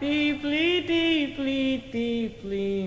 Deeply, deeply, deeply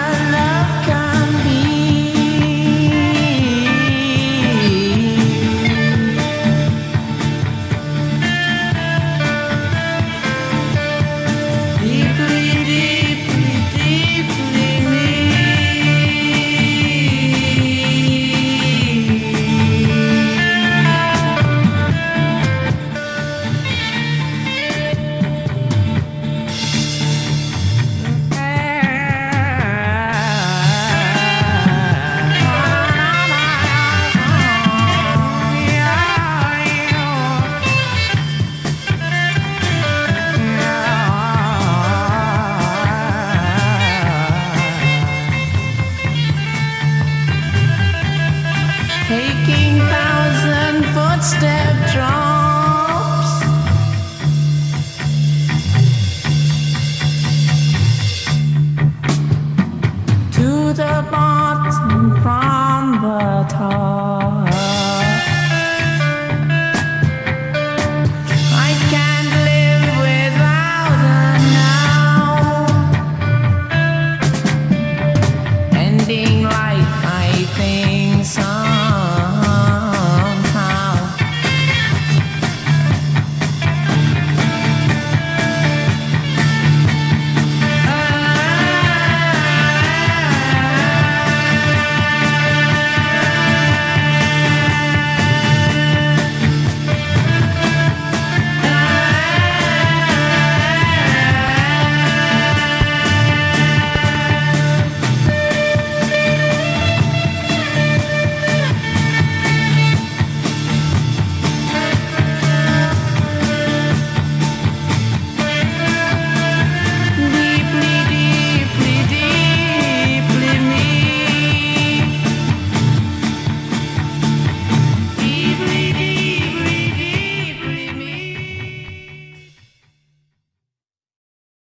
那他。